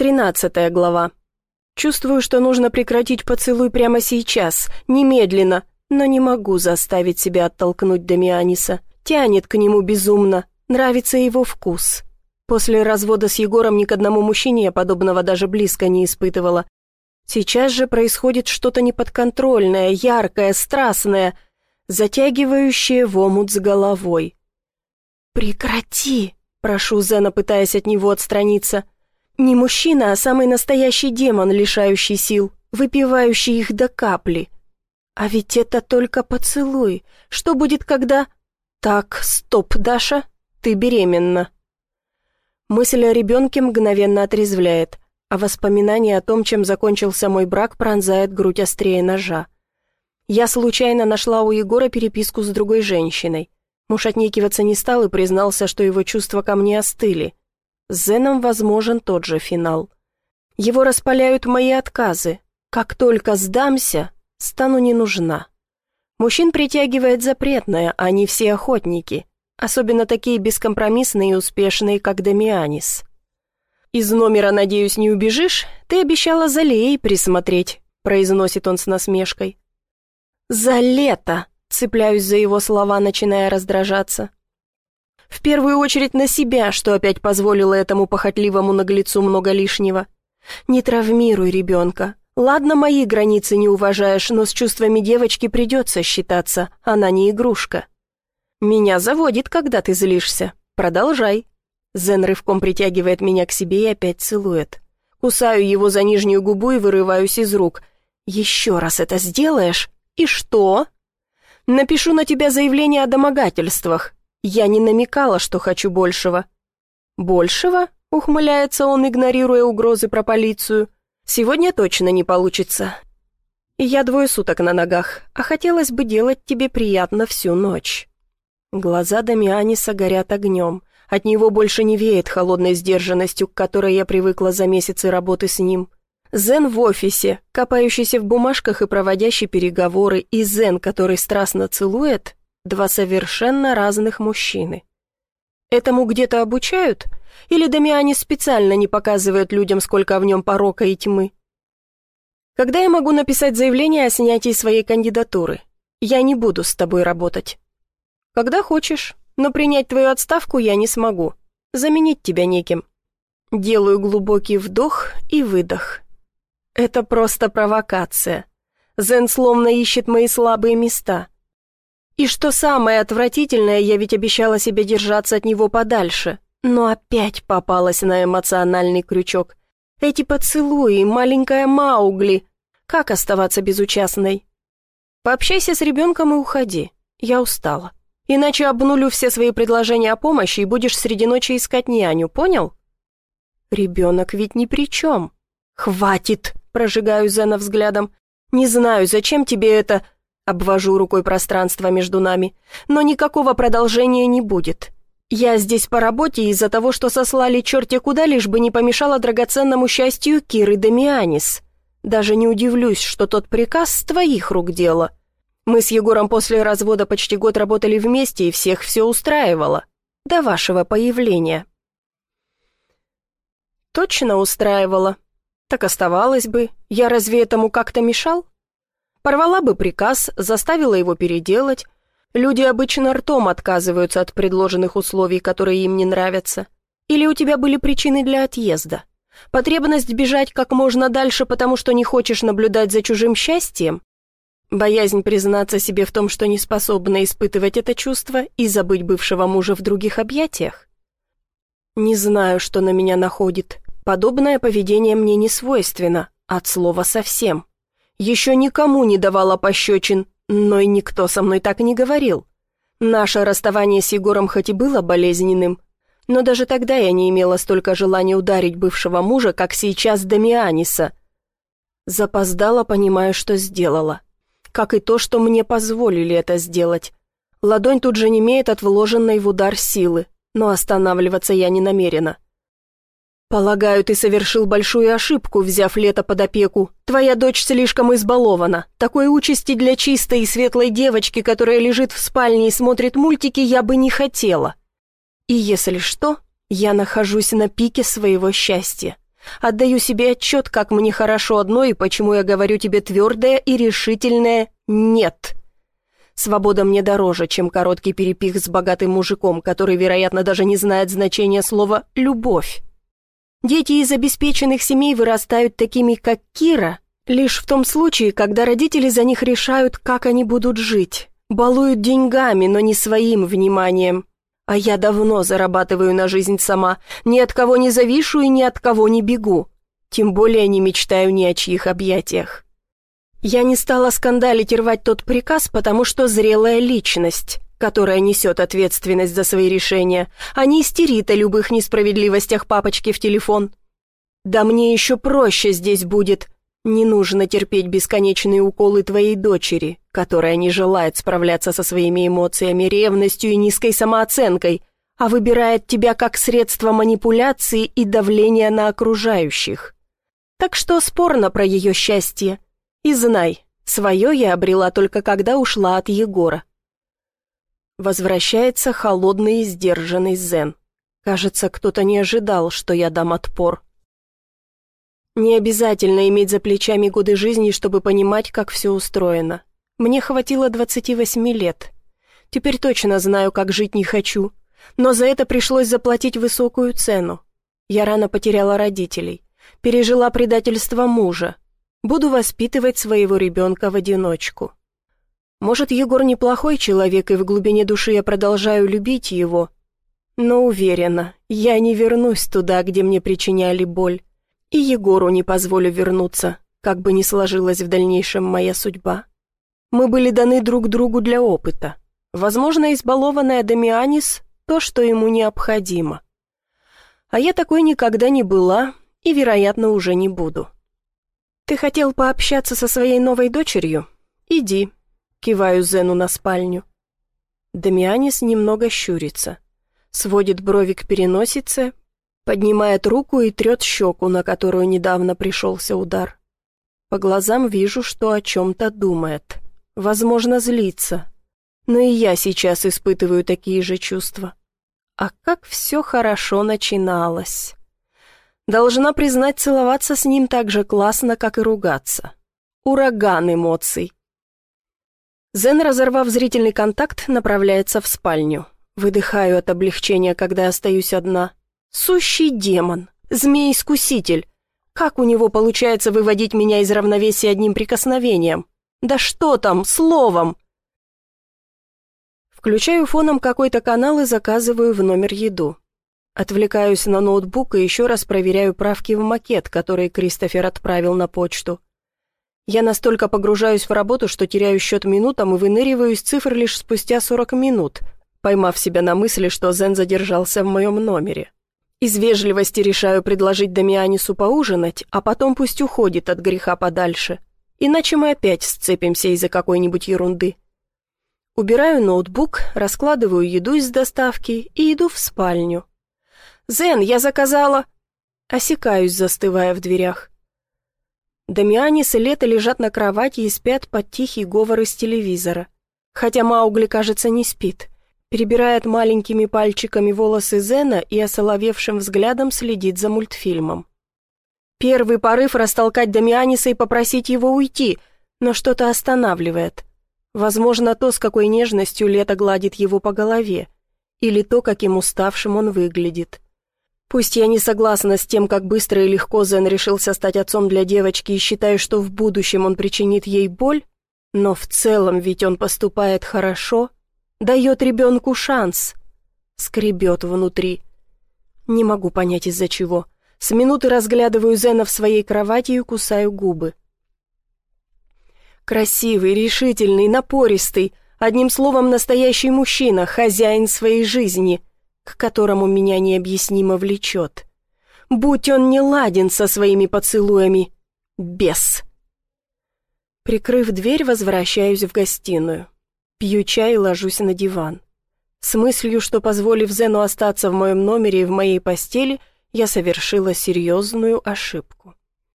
Тринадцатая глава. Чувствую, что нужно прекратить поцелуй прямо сейчас, немедленно, но не могу заставить себя оттолкнуть Дамианиса. Тянет к нему безумно, нравится его вкус. После развода с Егором ни к одному мужчине я подобного даже близко не испытывала. Сейчас же происходит что-то неподконтрольное, яркое, страстное, затягивающее в омут с головой. «Прекрати!» — прошу Зена, пытаясь от него отстраниться. Не мужчина, а самый настоящий демон, лишающий сил, выпивающий их до капли. А ведь это только поцелуй. Что будет, когда... Так, стоп, Даша, ты беременна. Мысль о ребенке мгновенно отрезвляет, а воспоминание о том, чем закончился мой брак, пронзает грудь острее ножа. Я случайно нашла у Егора переписку с другой женщиной. Муж отнекиваться не стал и признался, что его чувства ко мне остыли. С Зеном возможен тот же финал. Его распаляют мои отказы. Как только сдамся, стану не нужна. Мужчин притягивает запретное, а не все охотники, особенно такие бескомпромиссные и успешные, как Дамианис. «Из номера, надеюсь, не убежишь? Ты обещала за Леей присмотреть», — произносит он с насмешкой. «За лето!» — цепляюсь за его слова, начиная раздражаться. В первую очередь на себя, что опять позволило этому похотливому наглецу много лишнего. Не травмируй ребенка. Ладно, мои границы не уважаешь, но с чувствами девочки придется считаться, она не игрушка. Меня заводит, когда ты злишься. Продолжай. Зен рывком притягивает меня к себе и опять целует. Кусаю его за нижнюю губу и вырываюсь из рук. Еще раз это сделаешь? И что? Напишу на тебя заявление о домогательствах. Я не намекала, что хочу большего. Большего? Ухмыляется он, игнорируя угрозы про полицию. Сегодня точно не получится. Я двое суток на ногах, а хотелось бы делать тебе приятно всю ночь. Глаза Дамианиса горят огнем. От него больше не веет холодной сдержанностью, к которой я привыкла за месяцы работы с ним. Зен в офисе, копающийся в бумажках и проводящий переговоры, и Зен, который страстно целует, Два совершенно разных мужчины. Этому где-то обучают? Или Дамиане специально не показывает людям, сколько в нем порока и тьмы? Когда я могу написать заявление о снятии своей кандидатуры? Я не буду с тобой работать. Когда хочешь, но принять твою отставку я не смогу. Заменить тебя неким. Делаю глубокий вдох и выдох. Это просто провокация. Зен словно ищет мои слабые места. И что самое отвратительное, я ведь обещала себе держаться от него подальше, но опять попалась на эмоциональный крючок. Эти поцелуи, маленькая Маугли. Как оставаться безучастной? Пообщайся с ребенком и уходи. Я устала. Иначе обнулю все свои предложения о помощи и будешь среди ночи искать няню, понял? Ребенок ведь ни при чем. Хватит, прожигаю Зена взглядом. Не знаю, зачем тебе это... Обвожу рукой пространство между нами. Но никакого продолжения не будет. Я здесь по работе из-за того, что сослали черти куда, лишь бы не помешало драгоценному счастью Киры Дамианис. Даже не удивлюсь, что тот приказ с твоих рук дело. Мы с Егором после развода почти год работали вместе, и всех все устраивало. До вашего появления. Точно устраивало. Так оставалось бы. Я разве этому как-то мешал? Порвала бы приказ, заставила его переделать. Люди обычно ртом отказываются от предложенных условий, которые им не нравятся. Или у тебя были причины для отъезда? Потребность бежать как можно дальше, потому что не хочешь наблюдать за чужим счастьем? Боязнь признаться себе в том, что не способна испытывать это чувство и забыть бывшего мужа в других объятиях? Не знаю, что на меня находит. Подобное поведение мне не свойственно, от слова совсем. Еще никому не давала пощечин, но и никто со мной так не говорил. Наше расставание с Егором хоть и было болезненным, но даже тогда я не имела столько желания ударить бывшего мужа, как сейчас Дамианиса. Запоздала, понимая, что сделала. Как и то, что мне позволили это сделать. Ладонь тут же немеет от вложенной в удар силы, но останавливаться я не намерена. «Полагаю, ты совершил большую ошибку, взяв лето под опеку. Твоя дочь слишком избалована. Такой участи для чистой и светлой девочки, которая лежит в спальне и смотрит мультики, я бы не хотела. И если что, я нахожусь на пике своего счастья. Отдаю себе отчет, как мне хорошо одной и почему я говорю тебе твердое и решительное «нет». Свобода мне дороже, чем короткий перепих с богатым мужиком, который, вероятно, даже не знает значения слова «любовь». Дети из обеспеченных семей вырастают такими, как Кира, лишь в том случае, когда родители за них решают, как они будут жить, балуют деньгами, но не своим вниманием. А я давно зарабатываю на жизнь сама, ни от кого не завишу и ни от кого не бегу. Тем более не мечтаю ни о чьих объятиях. Я не стала скандалить рвать тот приказ, потому что зрелая личность, которая несет ответственность за свои решения, а не истерит о любых несправедливостях папочки в телефон. Да мне еще проще здесь будет. Не нужно терпеть бесконечные уколы твоей дочери, которая не желает справляться со своими эмоциями, ревностью и низкой самооценкой, а выбирает тебя как средство манипуляции и давления на окружающих. Так что спорно про ее счастье – и знай, свое я обрела только когда ушла от Егора. Возвращается холодный и сдержанный Зен. Кажется, кто-то не ожидал, что я дам отпор. Не обязательно иметь за плечами годы жизни, чтобы понимать, как все устроено. Мне хватило 28 лет. Теперь точно знаю, как жить не хочу. Но за это пришлось заплатить высокую цену. Я рано потеряла родителей. Пережила предательство мужа, Буду воспитывать своего ребенка в одиночку. Может, Егор неплохой человек, и в глубине души я продолжаю любить его. Но уверена, я не вернусь туда, где мне причиняли боль. И Егору не позволю вернуться, как бы ни сложилась в дальнейшем моя судьба. Мы были даны друг другу для опыта. Возможно, избалованная Дамианис – то, что ему необходимо. А я такой никогда не была и, вероятно, уже не буду. «Ты хотел пообщаться со своей новой дочерью? Иди», — киваю Зену на спальню. Дамианис немного щурится, сводит брови к переносице, поднимает руку и трет щеку, на которую недавно пришелся удар. По глазам вижу, что о чем-то думает. Возможно, злится. Но и я сейчас испытываю такие же чувства. А как все хорошо начиналось. Должна признать, целоваться с ним так же классно, как и ругаться. Ураган эмоций. Зен, разорвав зрительный контакт, направляется в спальню. Выдыхаю от облегчения, когда остаюсь одна. Сущий демон, змей-искуситель. Как у него получается выводить меня из равновесия одним прикосновением? Да что там, словом? Включаю фоном какой-то канал и заказываю в номер еду. Отвлекаюсь на ноутбук и еще раз проверяю правки в макет, который Кристофер отправил на почту. Я настолько погружаюсь в работу, что теряю счет минутам и выныриваю из цифр лишь спустя 40 минут, поймав себя на мысли, что Зен задержался в моем номере. Из вежливости решаю предложить Дамианису поужинать, а потом пусть уходит от греха подальше. Иначе мы опять сцепимся из-за какой-нибудь ерунды. Убираю ноутбук, раскладываю еду из доставки и иду в спальню. «Зен, я заказала...» Осекаюсь, застывая в дверях. Дамианис и Лето лежат на кровати и спят под тихий говор из телевизора. Хотя Маугли, кажется, не спит. Перебирает маленькими пальчиками волосы Зена и осоловевшим взглядом следит за мультфильмом. Первый порыв растолкать Дамианиса и попросить его уйти, но что-то останавливает. Возможно, то, с какой нежностью Лето гладит его по голове, или то, каким уставшим он выглядит. Пусть я не согласна с тем, как быстро и легко Зен решился стать отцом для девочки и считаю, что в будущем он причинит ей боль, но в целом ведь он поступает хорошо, дает ребенку шанс, скребет внутри. Не могу понять из-за чего. С минуты разглядываю Зена в своей кровати и кусаю губы. Красивый, решительный, напористый, одним словом, настоящий мужчина, хозяин своей жизни — к которому меня необъяснимо влечет. Будь он не ладен со своими поцелуями. Бес. Прикрыв дверь, возвращаюсь в гостиную. Пью чай и ложусь на диван. С мыслью, что, позволив Зену остаться в моем номере и в моей постели, я совершила серьезную ошибку.